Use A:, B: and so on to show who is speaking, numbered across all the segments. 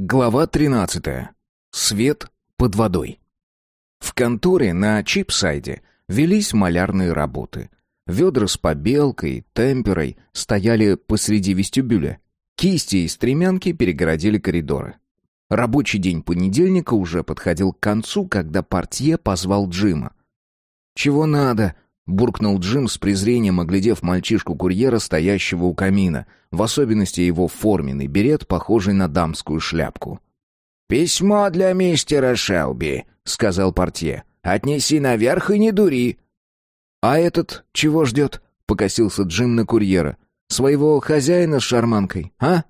A: Глава 13. Свет под водой. В конторе на Чипсайде велись малярные работы. Ведра с побелкой, темперой стояли посреди вестибюля. Кисти и стремянки перегородили коридоры. Рабочий день понедельника уже подходил к концу, когда портье позвал Джима. «Чего надо?» — буркнул Джим с презрением, оглядев мальчишку-курьера, стоящего у камина, в особенности его форменный берет, похожий на дамскую шляпку.
B: «Письмо для мистера Шелби», — сказал портье. «Отнеси наверх и не дури».
A: «А этот чего ждет?» — покосился Джим на курьера. «Своего хозяина с шарманкой, а?»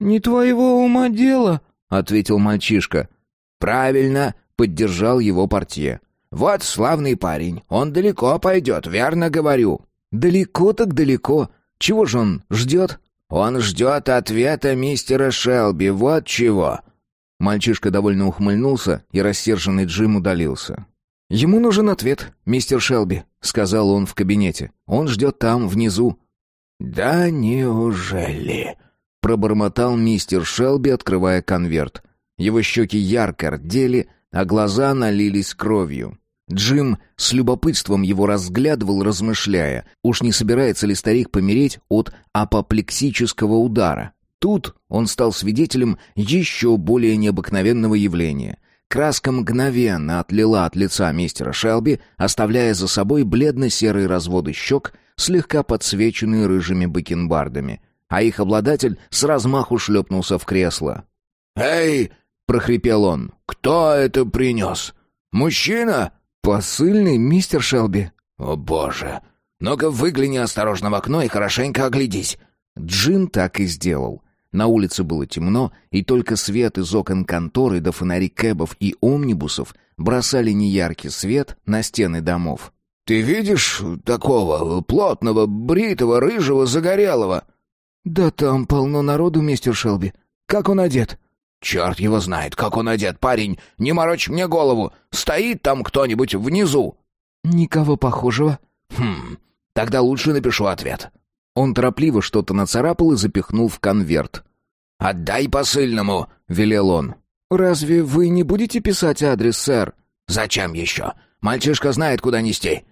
C: «Не твоего ума дело», — ответил мальчишка.
B: «Правильно», — поддержал его портье. «Вот славный парень, он далеко пойдет, верно говорю».
A: «Далеко так далеко. Чего же он ждет?»
B: «Он ждет ответа мистера Шелби, вот чего».
A: Мальчишка довольно ухмыльнулся, и рассерженный Джим удалился. «Ему нужен ответ, мистер Шелби», — сказал он в кабинете. «Он ждет там, внизу».
B: «Да неужели?»
A: — пробормотал мистер Шелби, открывая конверт. Его щеки ярко рдели, а глаза налились кровью. Джим с любопытством его разглядывал, размышляя, уж не собирается ли старик помереть от апоплексического удара. Тут он стал свидетелем еще более необыкновенного явления. Краска мгновенно отлила от лица мистера Шелби, оставляя за собой бледно-серые разводы щек, слегка подсвеченные рыжими бакенбардами. А их обладатель с размаху шлепнулся в кресло.
B: «Эй!» — прохрипел он. «Кто это принес? Мужчина?»
A: «Посыльный, мистер Шелби».
B: «О, боже! Ну-ка выгляни осторожно в окно и хорошенько оглядись».
A: Джим так и сделал. На улице было темно, и только свет из окон конторы до фонари кэбов и омнибусов бросали неяркий свет на стены домов.
B: «Ты видишь такого плотного, бритого, рыжего, загорелого?»
C: «Да там полно народу, мистер Шелби. Как он одет?»
B: «Черт его знает, как он одет, парень! Не морочь мне голову! Стоит там кто-нибудь внизу!»
C: «Никого похожего».
B: «Хм, тогда лучше напишу ответ».
A: Он торопливо что-то нацарапал и запихнул в конверт.
B: «Отдай посыльному», — велел он.
C: «Разве вы не будете писать адрес, сэр?»
B: «Зачем еще? Мальчишка знает, куда нести».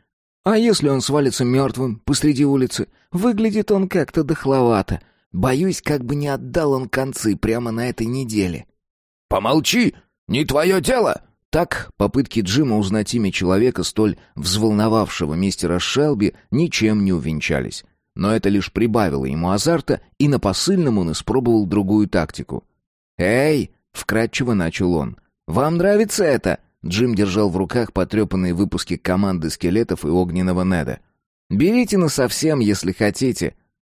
C: «А если он свалится мертвым посреди улицы? Выглядит он как-то дохловато. Боюсь, как бы не отдал он концы прямо на этой неделе».
B: «Помолчи! Не твое дело!»
A: Так попытки Джима узнать имя человека, столь взволновавшего мистера Шелби, ничем не увенчались. Но это лишь прибавило ему азарта, и на посыльном он испробовал другую тактику. «Эй!» — вкратчиво начал он. «Вам нравится это?» Джим держал в руках потрепанные выпуски команды скелетов и огненного Неда. «Берите на совсем, если хотите».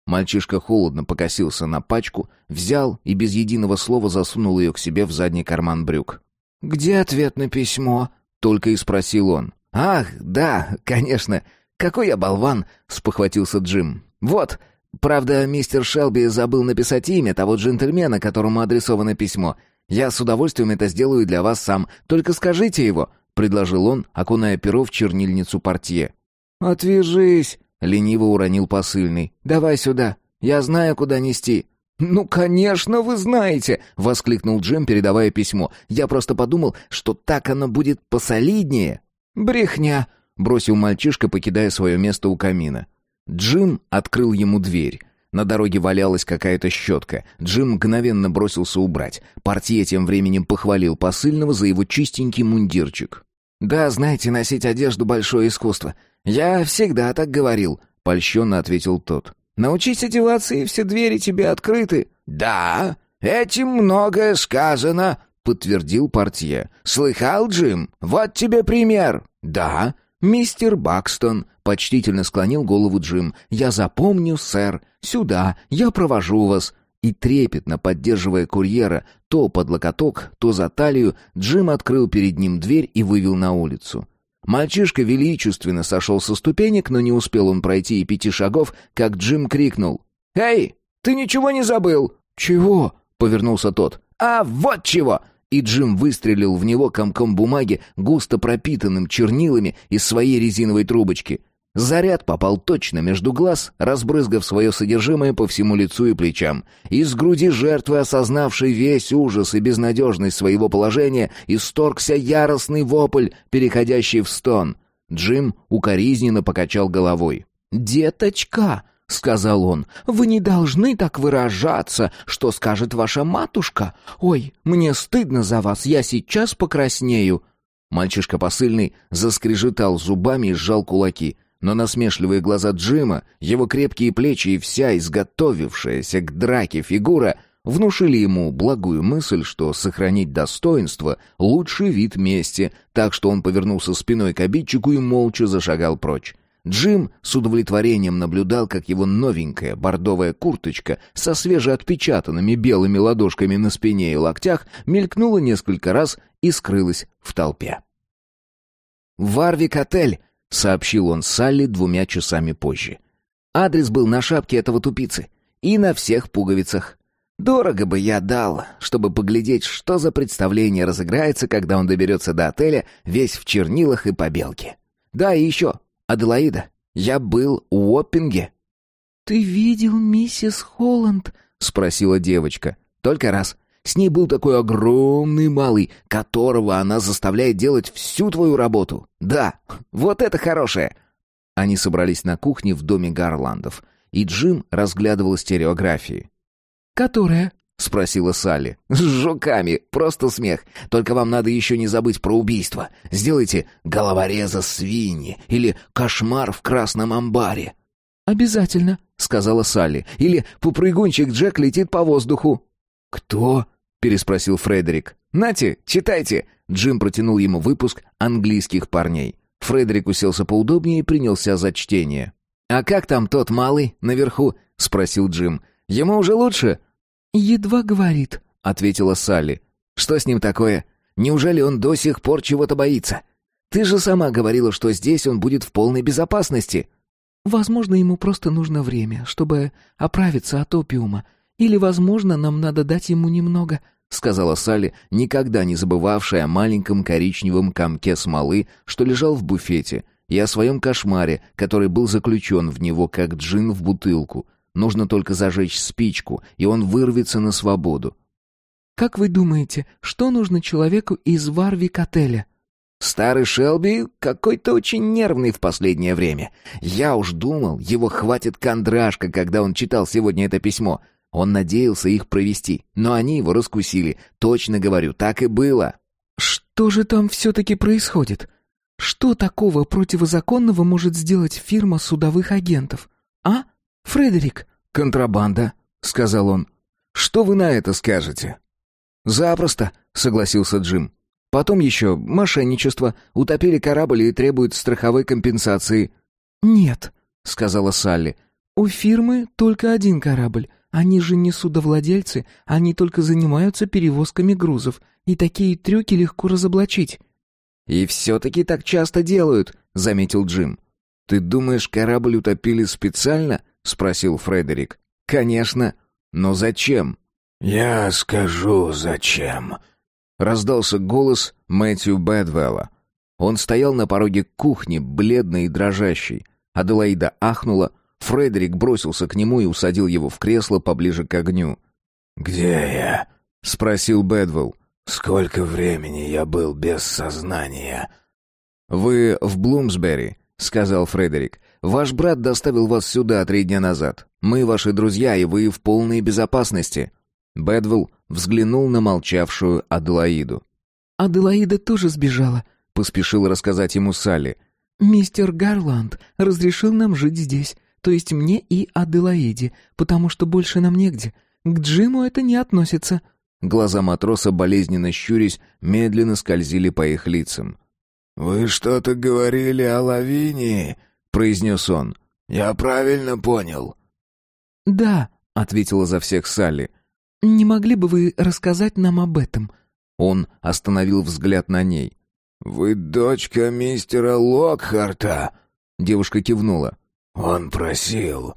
A: Мальчишка холодно покосился на пачку, взял и без единого слова засунул ее к себе в задний карман брюк.
C: «Где ответ на письмо?»
A: — только и спросил он.
C: «Ах, да, конечно. Какой я болван!» — спохватился Джим. «Вот, правда, мистер Шелби забыл написать имя того джентльмена, которому адресовано письмо. Я с удовольствием это сделаю для вас сам. Только скажите его», — предложил он, окуная перо в чернильницу портье. «Отвяжись», —
A: лениво уронил посыльный.
C: «Давай сюда. Я знаю, куда нести».
A: «Ну, конечно, вы знаете!» — воскликнул Джим, передавая письмо. «Я просто подумал, что так оно будет посолиднее».
C: «Брехня!»
A: — бросил мальчишка, покидая свое место у камина. Джим открыл ему дверь. На дороге валялась какая-то щетка. Джим мгновенно бросился убрать. Портье тем временем похвалил посыльного за его чистенький мундирчик.
C: «Да, знаете, носить одежду — большое искусство. Я всегда так говорил», — польщенно ответил тот. «Научись одеваться, и все двери тебе открыты».
B: «Да, этим многое сказано», — подтвердил портье. «Слыхал, Джим? Вот тебе пример».
A: «Да, мистер Бакстон», — почтительно склонил голову Джим. «Я запомню, сэр. Сюда, я провожу вас». И трепетно поддерживая курьера то под локоток, то за талию, Джим открыл перед ним дверь и вывел на улицу. Мальчишка величественно сошел со ступенек, но не успел он пройти и пяти шагов, как Джим крикнул.
B: «Эй, ты ничего не забыл?»
A: «Чего?» — повернулся тот.
B: «А вот чего!»
A: И Джим выстрелил в него комком бумаги, густо пропитанным чернилами из своей резиновой трубочки. Заряд попал точно между глаз, разбрызгав свое содержимое по всему лицу и плечам. Из груди жертвы, осознавшей весь ужас и безнадежность своего положения, исторгся яростный вопль, переходящий в стон. Джим укоризненно покачал головой. «Деточка!» — сказал он. «Вы не должны так выражаться. Что скажет ваша матушка? Ой, мне стыдно за вас, я сейчас покраснею». Мальчишка посыльный заскрежетал зубами и сжал кулаки — но насмешливые глаза Джима, его крепкие плечи и вся изготовившаяся к драке фигура внушили ему благую мысль, что сохранить достоинство — лучший вид мести, так что он повернулся спиной к обидчику и молча зашагал прочь. Джим с удовлетворением наблюдал, как его новенькая бордовая курточка со свежеотпечатанными белыми ладошками на спине и локтях мелькнула несколько раз и скрылась в толпе. «Варвик-отель!» — сообщил он Салли двумя часами позже. Адрес был на шапке этого тупицы. И на всех пуговицах. Дорого бы я дал, чтобы поглядеть, что за представление разыграется, когда он доберется до отеля, весь в чернилах и побелке. Да, и еще, Аделаида, я был у Оппинге. «Ты видел миссис Холланд?» — спросила девочка. «Только раз. С ней был такой огромный малый, которого она заставляет делать всю твою работу. Да, вот это хорошее!» Они собрались на кухне в доме Гарландов, и Джим разглядывал стереографии. «Которая?» — спросила Салли. «С жуками, просто смех. Только вам надо еще не забыть про убийство. Сделайте головореза свиньи или кошмар в красном амбаре». «Обязательно», — сказала Салли. «Или попрыгунчик Джек летит по воздуху». «Кто?» — переспросил Фредерик. «Нате, читайте!» Джим протянул ему выпуск английских парней. Фредерик уселся поудобнее и принялся за чтение. «А как там тот малый наверху?» — спросил Джим. «Ему уже лучше?» «Едва говорит», — ответила Салли. «Что с ним такое? Неужели он до сих пор чего-то боится? Ты же сама говорила, что здесь он будет в полной безопасности». «Возможно, ему просто нужно время, чтобы оправиться от опиума», или, возможно, нам надо дать ему немного», — сказала Салли, никогда не забывавшая о маленьком коричневом комке смолы, что лежал в буфете, и о своем кошмаре, который был заключен в него, как джин в бутылку. Нужно только зажечь спичку, и он вырвется на свободу. «Как вы думаете, что нужно человеку из Варвик-отеля?» «Старый Шелби какой-то очень нервный в последнее время. Я уж думал, его хватит кондрашка, когда он читал сегодня это письмо. Он надеялся их провести, но они его раскусили. Точно говорю, так и было. Что же там все-таки происходит? Что такого противозаконного может сделать фирма судовых агентов? А, Фредерик? Контрабанда, сказал он. Что вы на это скажете? Запросто, согласился Джим. Потом еще мошенничество, утопили корабль и требуют страховой компенсации. Нет, сказала Салли. У фирмы только один корабль. Они же не судовладельцы, они только занимаются перевозками грузов, и такие трюки легко разоблачить». «И все-таки так часто делают», — заметил Джим. «Ты думаешь, корабль утопили специально?» — спросил Фредерик. «Конечно. Но зачем?»
B: «Я скажу, зачем», —
A: раздался голос Мэтью Бэдвелла. Он стоял на пороге кухни, бледный и дрожащий. Аделаида ахнула, Фредерик бросился к нему и усадил его в кресло поближе к огню.
B: «Где я?» — спросил Бэдвелл. «Сколько времени я был без сознания?»
A: «Вы в Блумсбери», — сказал Фредерик. «Ваш брат доставил вас сюда три дня назад. Мы ваши друзья, и вы в полной безопасности». Бэдвелл взглянул на молчавшую Аделаиду. «Аделаида тоже сбежала», — поспешил рассказать ему Салли. «Мистер Гарланд разрешил нам жить здесь то есть мне и Аделаиде, потому что больше нам негде. К Джиму это не относится». Глаза матроса, болезненно щурясь, медленно скользили по их лицам.
B: «Вы что-то говорили о Лавинии?» — произнес он. «Я правильно понял?»
A: «Да», — ответила за всех Салли. «Не могли бы вы рассказать нам об этом?» Он остановил взгляд на ней.
B: «Вы дочка мистера Локхарта?»
A: Девушка кивнула.
B: «Он просил...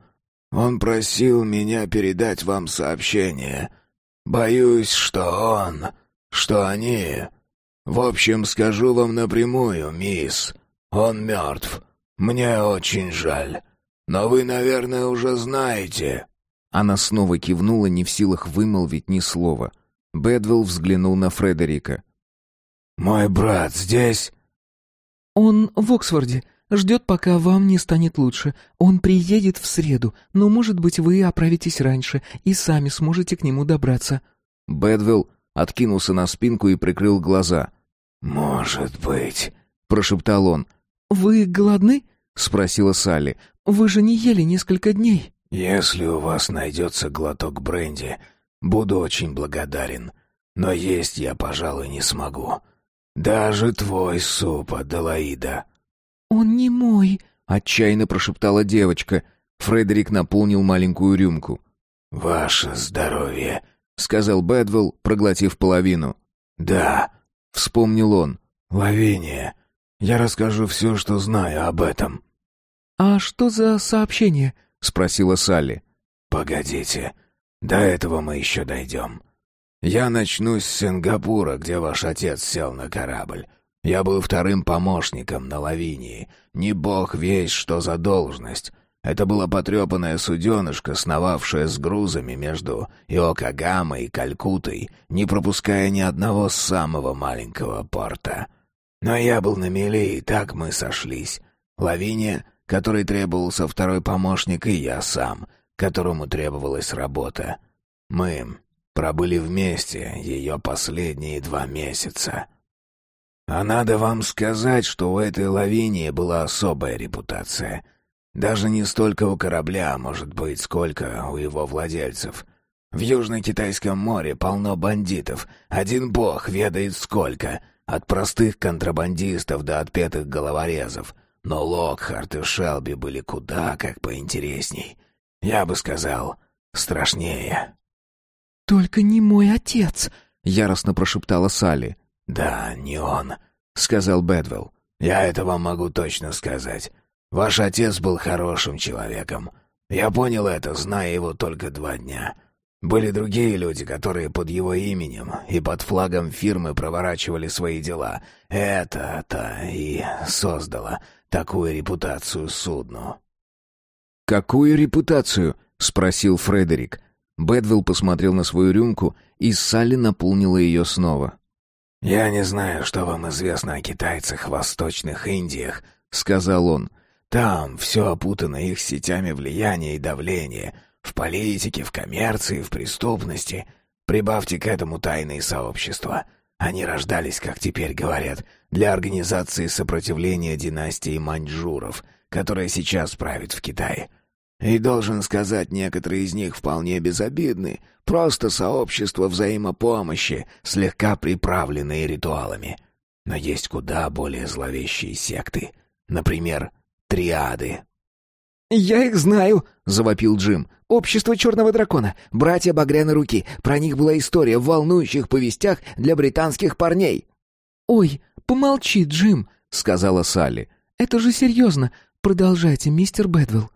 B: Он просил меня передать вам сообщение. Боюсь, что он... Что они... В общем, скажу вам напрямую, мисс. Он мертв. «Мне очень жаль. Но вы, наверное, уже знаете».
A: Она снова кивнула, не в силах вымолвить ни слова. Бэдвелл взглянул на Фредерика.
B: «Мой брат здесь?»
D: «Он в Оксфорде. Ждет, пока вам не станет лучше. Он приедет в среду, но, может быть, вы оправитесь раньше и сами сможете к нему добраться».
A: Бэдвелл откинулся на спинку и прикрыл глаза.
B: «Может быть», —
A: прошептал он.
D: «Вы голодны?» — спросила Салли. «Вы же не ели несколько дней».
B: «Если у вас найдется глоток бренди, буду очень благодарен. Но есть я, пожалуй, не смогу. Даже твой суп, Аделаида».
D: «Он не мой», —
A: отчаянно прошептала девочка. Фредерик наполнил маленькую рюмку.
B: «Ваше здоровье», —
A: сказал Бэдвелл, проглотив половину.
B: «Да», —
A: вспомнил он.
B: «Лавиния, я расскажу все, что знаю об этом».
D: «А что за сообщение?»
A: — спросила Салли.
B: «Погодите, до этого мы еще дойдем. Я начну с Сингапура, где ваш отец сел на корабль. Я был вторым помощником на Лавинии. Не бог весь, что за должность. Это было потрепанное суденышко, сновавшее с грузами между Иокагамой и Калькутой, не пропуская ни одного самого маленького порта. Но я был на мели, и так мы сошлись. Лавиния, которой требовался второй помощник, и я сам, которому требовалась работа. Мы пробыли вместе ее последние два месяца. А надо вам сказать, что у этой Лавинии была особая репутация — даже не столько у корабля, может быть, сколько у его владельцев. В Южно-Китайском море полно бандитов. Один бог ведает сколько. От простых контрабандистов до отпетых головорезов. Но Локхарт и Шелби были куда как поинтересней. Я бы сказал, страшнее.
D: «Только не мой отец», —
A: яростно прошептала Салли.
B: «Да, не он», — сказал Бэдвелл. «Я это вам могу точно сказать. Ваш отец был хорошим человеком. Я понял это, зная его только два дня. Были другие люди, которые под его именем и под флагом фирмы проворачивали свои дела. Это-то и создало такую репутацию судну.
A: «Какую репутацию?» — спросил Фредерик. Бэдвилл посмотрел на свою рюмку, и Салли наполнила ее снова.
B: «Я не знаю, что вам известно о китайцах в Восточных Индиях», — сказал он. Там все опутано их сетями влияния и давления. В политике, в коммерции, в преступности. Прибавьте к этому тайные сообщества. Они рождались, как теперь говорят, для организации сопротивления династии маньчжуров, которая сейчас правит в Китае. И должен сказать, некоторые из них вполне безобидны, просто сообщества взаимопомощи, слегка приправленные ритуалами. Но есть куда более зловещие секты. Например, триады.
C: «Я их знаю», — завопил Джим. «Общество Черного Дракона, братья Багряной Руки. Про них была история в волнующих повестях для британских парней».
D: «Ой, помолчи, Джим», — сказала Салли. «Это же серьезно. Продолжайте, мистер Бэдвилл».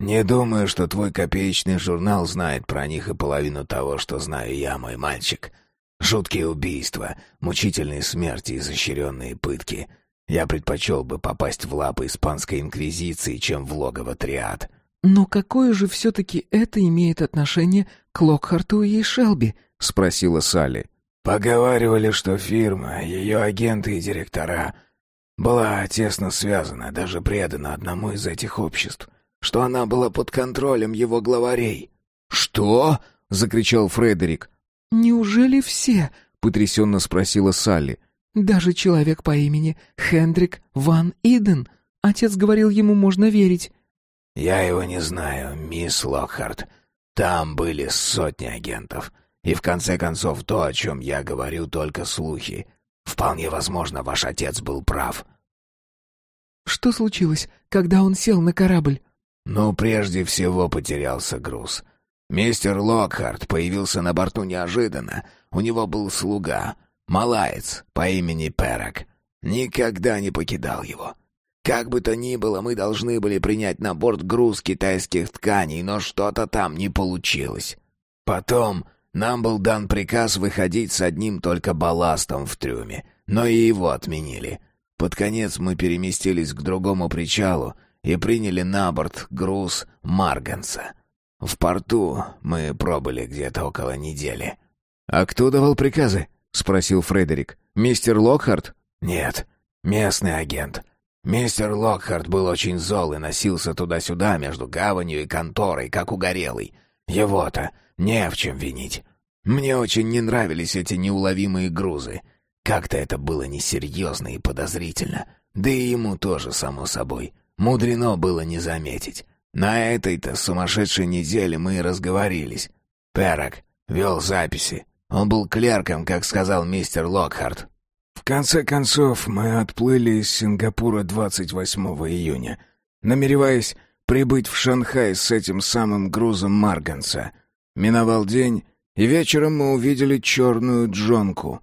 B: «Не думаю, что твой копеечный журнал знает про них и половину того, что знаю я, мой мальчик. Жуткие убийства, мучительные смерти и изощренные пытки. Я предпочел бы попасть в лапы испанской инквизиции, чем в логово триад.
D: «Но какое же все-таки это имеет отношение к Локхарту и Шелби?» — спросила Салли.
B: «Поговаривали, что фирма, ее агенты и директора была тесно связана, даже предана одному из этих обществ, что она была под контролем его главарей».
A: «Что?» — закричал Фредерик.
D: «Неужели все?»
A: — потрясенно спросила Салли.
D: Даже человек по имени Хендрик Ван Иден. Отец говорил, ему можно верить.
B: Я его не знаю, мисс Локхарт. Там были сотни агентов. И в конце концов, то, о чем я говорю, только слухи. Вполне возможно, ваш отец был прав.
D: Что случилось, когда он сел на корабль?
B: Ну, прежде всего потерялся груз. Мистер Локхарт появился на борту неожиданно. У него был слуга — Малаец по имени Перок. Никогда не покидал его. Как бы то ни было, мы должны были принять на борт груз китайских тканей, но что-то там не получилось. Потом нам был дан приказ выходить с одним только балластом в трюме, но и его отменили. Под конец мы переместились к другому причалу и приняли на борт груз Марганса. В порту мы пробыли где-то около недели.
A: «А кто давал приказы?» — спросил Фредерик. «Мистер Локхарт?»
B: «Нет, местный агент. Мистер Локхарт был очень зол и носился туда-сюда между гаванью и конторой, как угорелый. Его-то не в чем винить. Мне очень не нравились эти неуловимые грузы. Как-то это было несерьезно и подозрительно. Да и ему тоже, само собой. Мудрено было не заметить. На этой-то сумасшедшей неделе мы и разговорились. Перок вел записи. Он был клерком, как сказал мистер Локхарт. В конце концов, мы отплыли из Сингапура 28 июня, намереваясь прибыть в Шанхай с этим самым грузом Марганца. Миновал день, и вечером мы увидели черную джонку.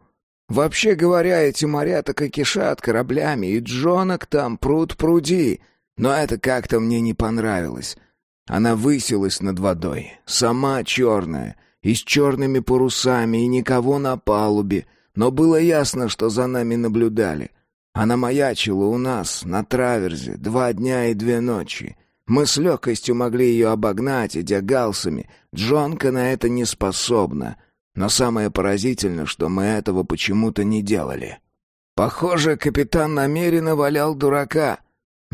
B: Вообще говоря, эти моря так и кишат кораблями, и джонок там пруд пруди — но это как-то мне не понравилось. Она высилась над водой, сама черная, и с черными парусами, и никого на палубе, но было ясно, что за нами наблюдали. Она маячила у нас, на траверзе, два дня и две ночи. Мы с легкостью могли ее обогнать, идя галсами. Джонка на это не способна. Но самое поразительное, что мы этого почему-то не делали. Похоже, капитан намеренно валял дурака.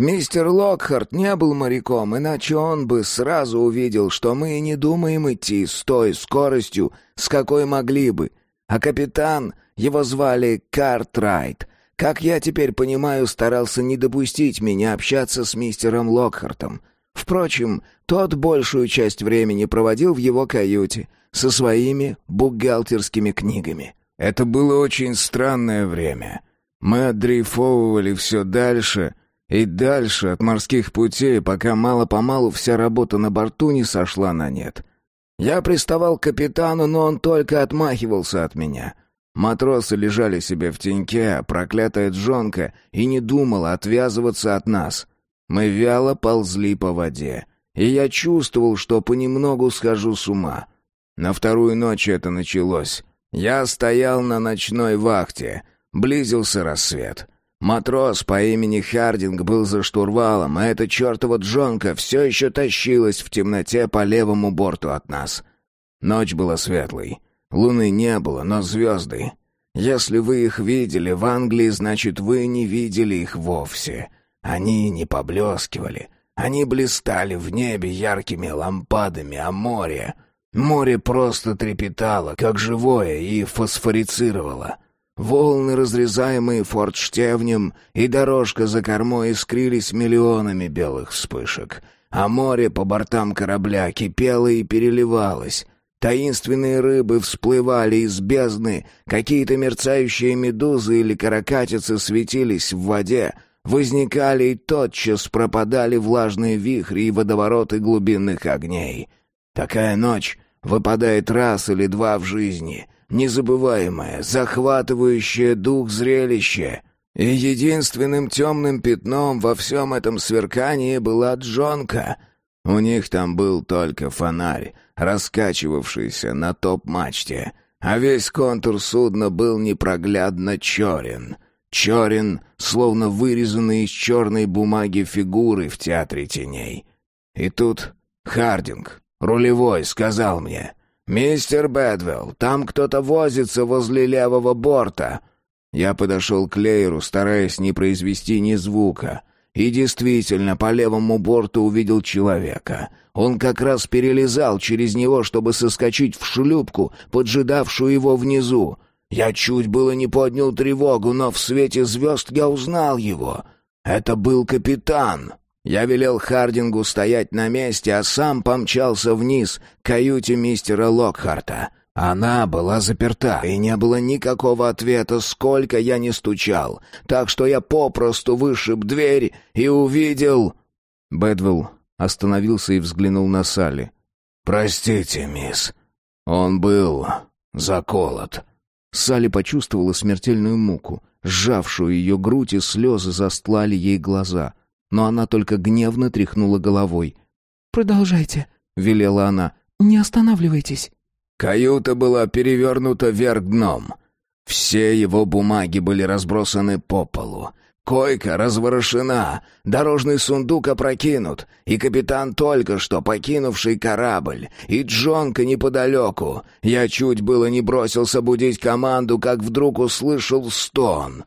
B: Мистер Локхарт не был моряком, иначе он бы сразу увидел, что мы не думаем идти с той скоростью, с какой могли бы. А капитан, его звали Картрайт, как я теперь понимаю, старался не допустить меня общаться с мистером Локхартом. Впрочем, тот большую часть времени проводил в его каюте со своими бухгалтерскими книгами. Это было очень странное время. Мы отдрейфовывали все дальше — и дальше от морских путей, пока мало-помалу вся работа на борту не сошла на нет. Я приставал к капитану, но он только отмахивался от меня. Матросы лежали себе в теньке, а проклятая джонка и не думала отвязываться от нас. Мы вяло ползли по воде, и я чувствовал, что понемногу схожу с ума. На вторую ночь это началось. Я стоял на ночной вахте. Близился рассвет. Матрос по имени Хардинг был за штурвалом, а эта чертова джонка все еще тащилась в темноте по левому борту от нас. Ночь была светлой. Луны не было, но звезды. Если вы их видели в Англии, значит, вы не видели их вовсе. Они не поблескивали. Они блистали в небе яркими лампадами, а море... Море просто трепетало, как живое, и фосфорицировало — Волны, разрезаемые фортштевнем, и дорожка за кормой искрились миллионами белых вспышек, а море по бортам корабля кипело и переливалось. Таинственные рыбы всплывали из бездны, какие-то мерцающие медузы или каракатицы светились в воде, возникали и тотчас пропадали влажные вихри и водовороты глубинных огней. Такая ночь выпадает раз или два в жизни — незабываемое, захватывающее дух зрелище. И единственным темным пятном во всем этом сверкании была Джонка. У них там был только фонарь, раскачивавшийся на топ-мачте, а весь контур судна был непроглядно черен. Черен, словно вырезанный из черной бумаги фигуры в театре теней. И тут Хардинг, рулевой, сказал мне — «Мистер Бэдвелл, там кто-то возится возле левого борта». Я подошел к Лейру, стараясь не произвести ни звука. И действительно, по левому борту увидел человека. Он как раз перелезал через него, чтобы соскочить в шлюпку, поджидавшую его внизу. Я чуть было не поднял тревогу, но в свете звезд я узнал его. Это был капитан. Я велел Хардингу стоять на месте, а сам помчался вниз к каюте мистера Локхарта. Она была заперта, и не было никакого ответа, сколько я не стучал. Так что я попросту вышиб дверь и увидел... Бэдвелл остановился и взглянул на Салли. «Простите, мисс, он был заколот». Салли почувствовала смертельную муку. Сжавшую ее грудь и слезы застлали ей глаза — но она только гневно тряхнула головой.
D: «Продолжайте», — велела она. «Не останавливайтесь».
B: Каюта была перевернута вверх дном. Все его бумаги были разбросаны по полу. Койка разворошена, дорожный сундук опрокинут, и капитан только что покинувший корабль, и Джонка неподалеку. Я чуть было не бросился будить команду, как вдруг услышал стон.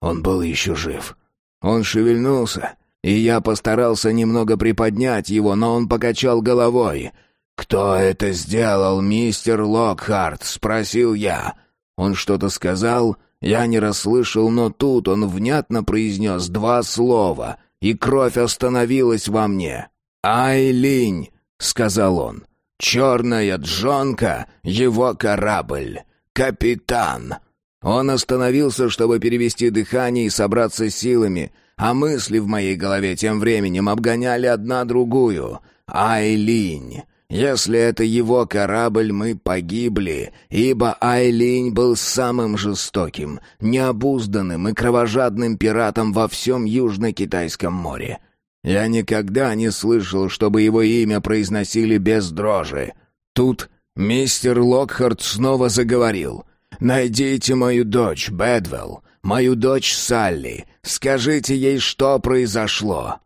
B: Он был еще жив. Он шевельнулся, и я постарался немного приподнять его, но он покачал головой. «Кто это сделал, мистер Локхарт?» — спросил я. Он что-то сказал, я не расслышал, но тут он внятно произнес два слова, и кровь остановилась во мне. «Айлинь», — сказал он, — «черная джонка, его корабль, капитан». Он остановился, чтобы перевести дыхание и собраться силами, а мысли в моей голове тем временем обгоняли одна другую. «Айлинь, если это его корабль, мы погибли, ибо Айлинь был самым жестоким, необузданным и кровожадным пиратом во всем Южно-Китайском море. Я никогда не слышал, чтобы его имя произносили без дрожи. Тут мистер Локхарт снова заговорил. «Найдите мою дочь, Бэдвелл, мою дочь Салли. Скажите ей, что произошло».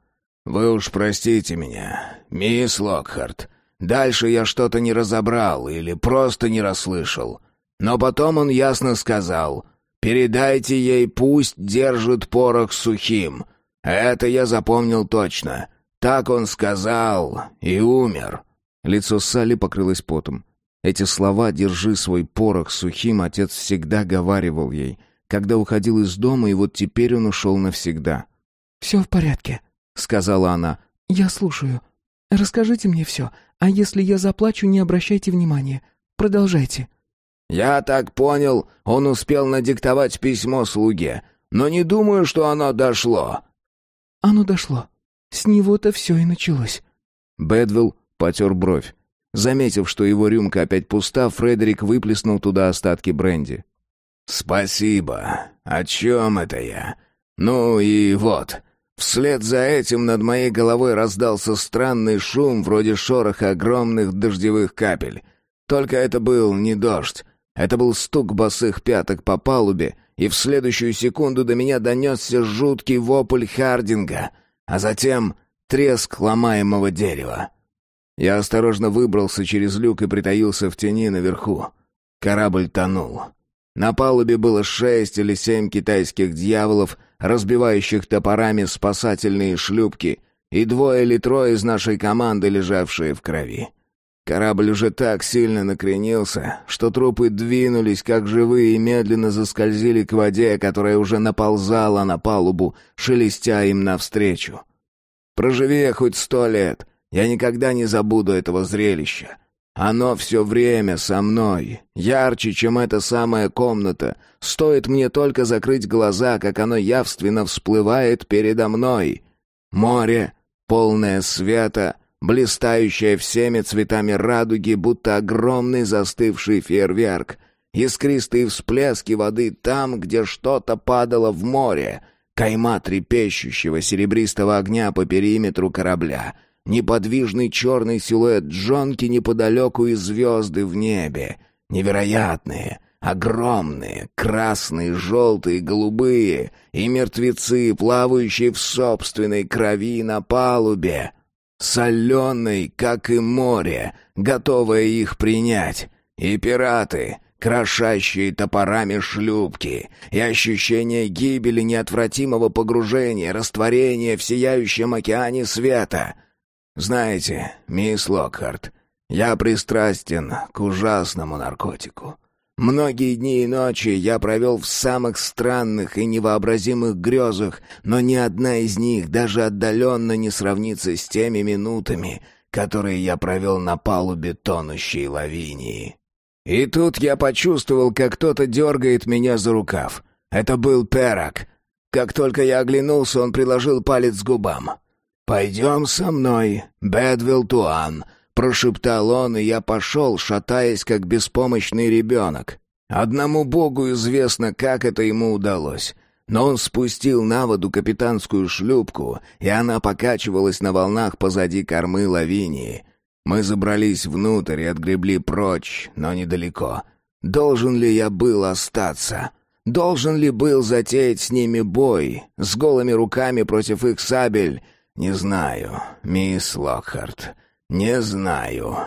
B: «Вы уж простите меня, мисс Локхарт». Дальше я что-то не разобрал или просто не расслышал. Но потом он ясно сказал «Передайте ей, пусть держит порох сухим». Это я запомнил точно. Так он сказал и умер.
A: Лицо Салли покрылось потом. Эти слова «держи свой порох сухим» отец всегда говаривал ей, когда уходил из дома, и вот теперь он ушел навсегда.
D: «Все в порядке», — сказала она. «Я слушаю. Расскажите мне все. А если я заплачу, не обращайте внимания. Продолжайте».
B: «Я так понял, он успел надиктовать письмо слуге, но не думаю, что оно дошло».
D: «Оно дошло. С него-то все и началось».
A: Бэдвилл потер бровь. Заметив, что его рюмка опять пуста, Фредерик выплеснул туда остатки бренди.
B: «Спасибо. О чем это я? Ну и вот. Вслед за этим над моей головой раздался странный шум, вроде шороха огромных дождевых капель. Только это был не дождь. Это был стук босых пяток по палубе, и в следующую секунду до меня донесся жуткий вопль Хардинга, а затем треск ломаемого дерева. Я осторожно выбрался через люк и притаился в тени наверху. Корабль тонул. На палубе было шесть или семь китайских дьяволов, разбивающих топорами спасательные шлюпки, и двое или трое из нашей команды, лежавшие в крови. Корабль уже так сильно накренился, что трупы двинулись, как живые, и медленно заскользили к воде, которая уже наползала на палубу, шелестя им навстречу. Проживи хоть сто лет, я никогда не забуду этого зрелища. Оно все время со мной, ярче, чем эта самая комната. Стоит мне только закрыть глаза, как оно явственно всплывает передо мной. Море, полное света, блистающее всеми цветами радуги, будто огромный застывший фейерверк. Искристые всплески воды там, где что-то падало в море. Кайма трепещущего серебристого огня по периметру корабля — неподвижный черный силуэт Джонки неподалеку и звезды в небе. Невероятные, огромные, красные, желтые, голубые, и мертвецы, плавающие в собственной крови на палубе. Соленой, как и море, готовое их принять. И пираты, крошащие топорами шлюпки, и ощущение гибели неотвратимого погружения, растворения в сияющем океане света — знаете, мисс Локхарт, я пристрастен к ужасному наркотику. Многие дни и ночи я провел в самых странных и невообразимых грезах, но ни одна из них даже отдаленно не сравнится с теми минутами, которые я провел на палубе тонущей лавинии. И тут я почувствовал, как кто-то дергает меня за рукав. Это был Перак. Как только я оглянулся, он приложил палец к губам. «Пойдем со мной, Бэдвилл Туан», — прошептал он, и я пошел, шатаясь, как беспомощный ребенок. Одному богу известно, как это ему удалось. Но он спустил на воду капитанскую шлюпку, и она покачивалась на волнах позади кормы лавинии. Мы забрались внутрь и отгребли прочь, но недалеко. Должен ли я был остаться? Должен ли был затеять с ними бой, с голыми руками против их сабель? Не знаю, мисс Локхарт, не знаю.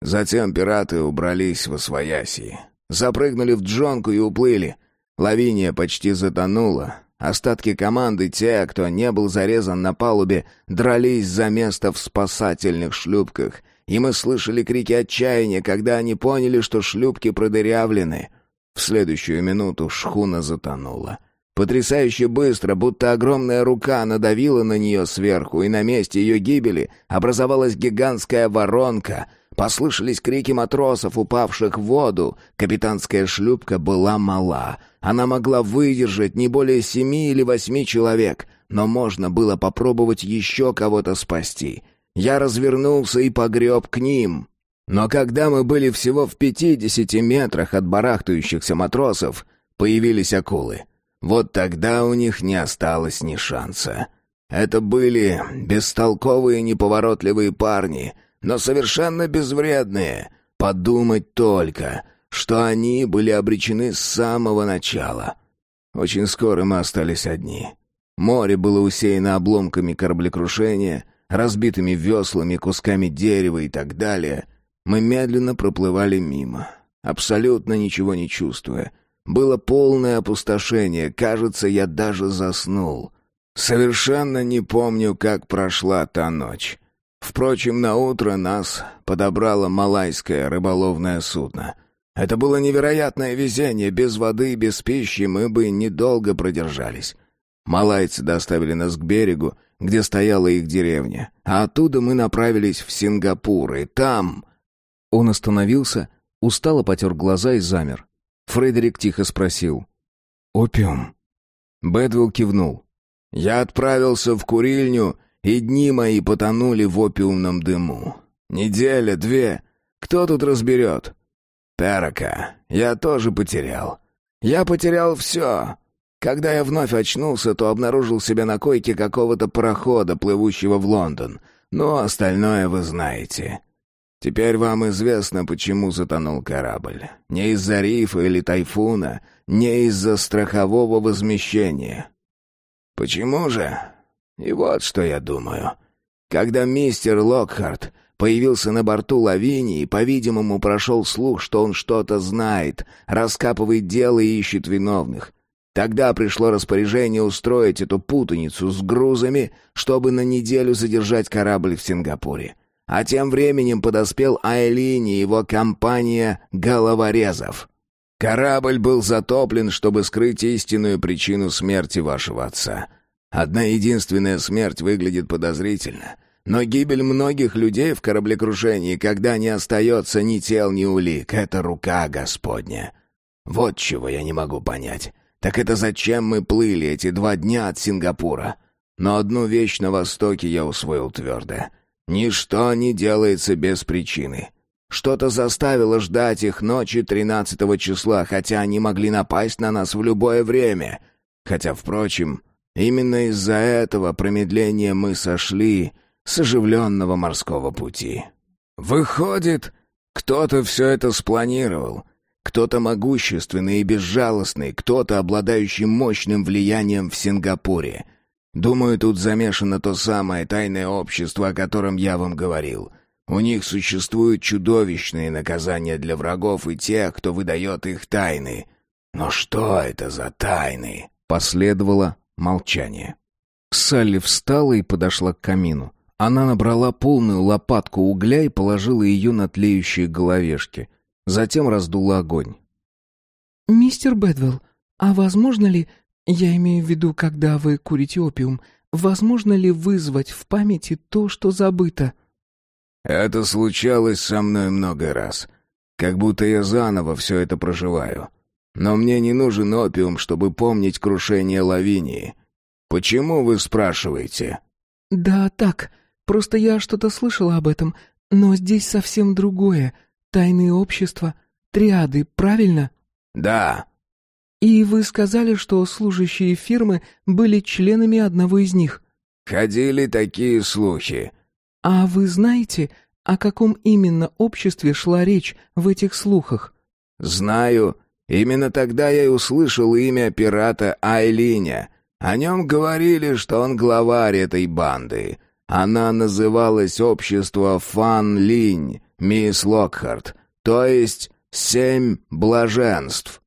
B: Затем пираты убрались во свояси, запрыгнули в джонку и уплыли. Лавиния почти затонула. Остатки команды, те, кто не был зарезан на палубе, дрались за место в спасательных шлюпках, и мы слышали крики отчаяния, когда они поняли, что шлюпки продырявлены. В следующую минуту шхуна затонула. Потрясающе быстро, будто огромная рука надавила на нее сверху, и на месте ее гибели образовалась гигантская воронка. Послышались крики матросов, упавших в воду. Капитанская шлюпка была мала. Она могла выдержать не более семи или восьми человек, но можно было попробовать еще кого-то спасти. Я развернулся и погреб к ним. Но когда мы были всего в пятидесяти метрах от барахтающихся матросов, появились акулы. Вот тогда у них не осталось ни шанса. Это были бестолковые неповоротливые парни, но совершенно безвредные. Подумать только, что они были обречены с самого начала. Очень скоро мы остались одни. Море было усеяно обломками кораблекрушения, разбитыми веслами, кусками дерева и так далее. Мы медленно проплывали мимо, абсолютно ничего не чувствуя — было полное опустошение, кажется, я даже заснул. Совершенно не помню, как прошла та ночь. Впрочем, на утро нас подобрало малайское рыболовное судно. Это было невероятное везение, без воды и без пищи мы бы недолго продержались. Малайцы доставили нас к берегу, где стояла их деревня, а оттуда мы направились в Сингапур, и там... Он остановился, устало потер глаза и замер. Фредерик тихо спросил. «Опиум?» Бэдвилл кивнул. «Я отправился в курильню, и дни мои потонули в опиумном дыму. Неделя, две. Кто тут разберет?» «Перока. Я тоже потерял. Я потерял все. Когда я вновь очнулся, то обнаружил себя на койке какого-то парохода, плывущего в Лондон. Но остальное вы знаете. Теперь вам известно, почему затонул корабль. Не из-за рифа или тайфуна, не из-за страхового возмещения. Почему же? И вот что я думаю. Когда мистер Локхарт появился на борту Лавинии, по-видимому, прошел слух, что он что-то знает, раскапывает дело и ищет виновных. Тогда пришло распоряжение устроить эту путаницу с грузами, чтобы на неделю задержать корабль в Сингапуре. А тем временем подоспел Айлин и его компания головорезов. Корабль был затоплен, чтобы скрыть истинную причину смерти вашего отца. Одна единственная смерть выглядит подозрительно, но гибель многих людей в кораблекрушении, когда не остается ни тел, ни улик, это рука Господня. Вот чего я не могу понять. Так это зачем мы плыли эти два дня от Сингапура? Но одну вещь на Востоке я усвоил твердо — Ничто не делается без причины. Что-то заставило ждать их ночи тринадцатого числа, хотя они могли напасть на нас в любое время. Хотя, впрочем, именно из-за этого промедления мы сошли с оживленного морского пути. Выходит, кто-то все это спланировал. Кто-то могущественный и безжалостный, кто-то обладающий мощным влиянием в Сингапуре — Думаю, тут замешано то самое тайное общество, о котором я вам говорил. У них существуют чудовищные наказания для врагов и тех, кто выдает их тайны. Но что это за тайны?» Последовало молчание. Салли встала и подошла к камину. Она набрала полную лопатку угля и положила ее на тлеющие головешки. Затем раздула огонь.
D: «Мистер Бэдвелл, а возможно ли я имею в виду, когда вы курите опиум, возможно ли вызвать в памяти то, что забыто?
B: Это случалось со мной много раз. Как будто я заново все это проживаю. Но мне не нужен опиум, чтобы помнить крушение лавинии. Почему вы спрашиваете?
D: Да, так. Просто я что-то слышала об этом, но здесь совсем другое. Тайные общества, триады, правильно?
B: Да.
D: «И вы сказали, что служащие фирмы были членами одного из них?»
B: «Ходили такие слухи».
D: «А вы знаете, о каком именно обществе шла речь в этих слухах?»
B: «Знаю, Именно тогда я и услышал имя пирата Айлиня. О нем говорили, что он главарь этой банды. Она называлась «Общество Фан Линь», мисс Локхарт, то есть «Семь блаженств».